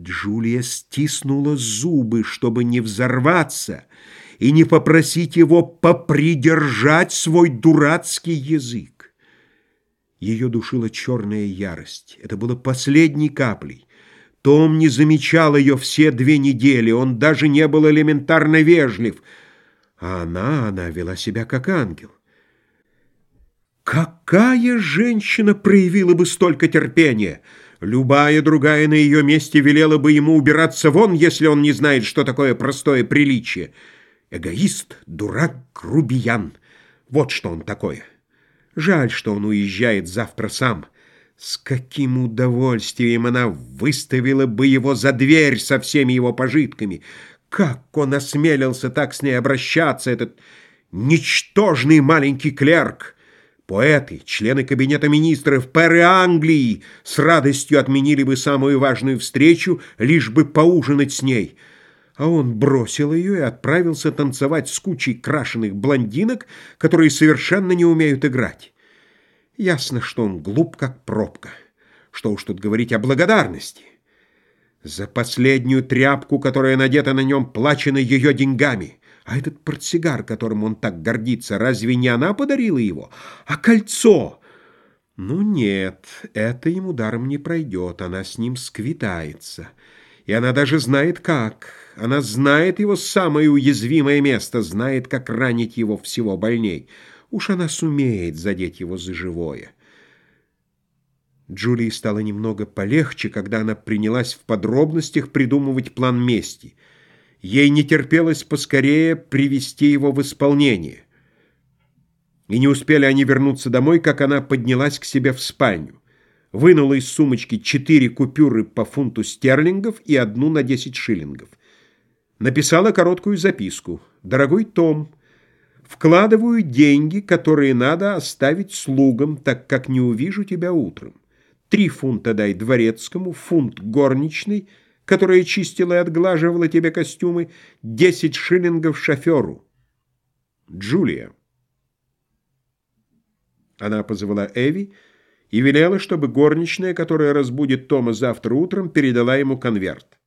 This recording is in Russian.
Джулия стиснула зубы, чтобы не взорваться и не попросить его попридержать свой дурацкий язык. Ее душила черная ярость. Это было последней каплей. Том не замечал ее все две недели, он даже не был элементарно вежлив. А она, она вела себя как ангел. Какая женщина проявила бы столько терпения? Любая другая на ее месте велела бы ему убираться вон, если он не знает, что такое простое приличие. Эгоист, дурак, грубиян. Вот что он такое. Жаль, что он уезжает завтра сам. С каким удовольствием она выставила бы его за дверь со всеми его пожитками. Как он осмелился так с ней обращаться, этот ничтожный маленький клерк. Поэты, члены кабинета министров, пэры Англии с радостью отменили бы самую важную встречу, лишь бы поужинать с ней. А он бросил ее и отправился танцевать с кучей крашеных блондинок, которые совершенно не умеют играть. Ясно, что он глуп, как пробка. Что уж тут говорить о благодарности. За последнюю тряпку, которая надета на нем, плачена ее деньгами. А этот портсигар, которым он так гордится, разве не она подарила его? А кольцо? Ну нет, это ему даром не пройдет, она с ним сквитается. И она даже знает как. Она знает его самое уязвимое место, знает, как ранить его всего больней. Уж она сумеет задеть его за живое. Джулии стало немного полегче, когда она принялась в подробностях придумывать план мести. Ей не терпелось поскорее привести его в исполнение. И не успели они вернуться домой, как она поднялась к себе в спальню. Вынула из сумочки четыре купюры по фунту стерлингов и одну на десять шиллингов. Написала короткую записку. «Дорогой Том, Вкладываю деньги, которые надо оставить слугам, так как не увижу тебя утром. Три фунта дай дворецкому, фунт горничной, которая чистила и отглаживала тебе костюмы, десять шиллингов шоферу. Джулия. Она позвала Эви и велела, чтобы горничная, которая разбудит Тома завтра утром, передала ему конверт.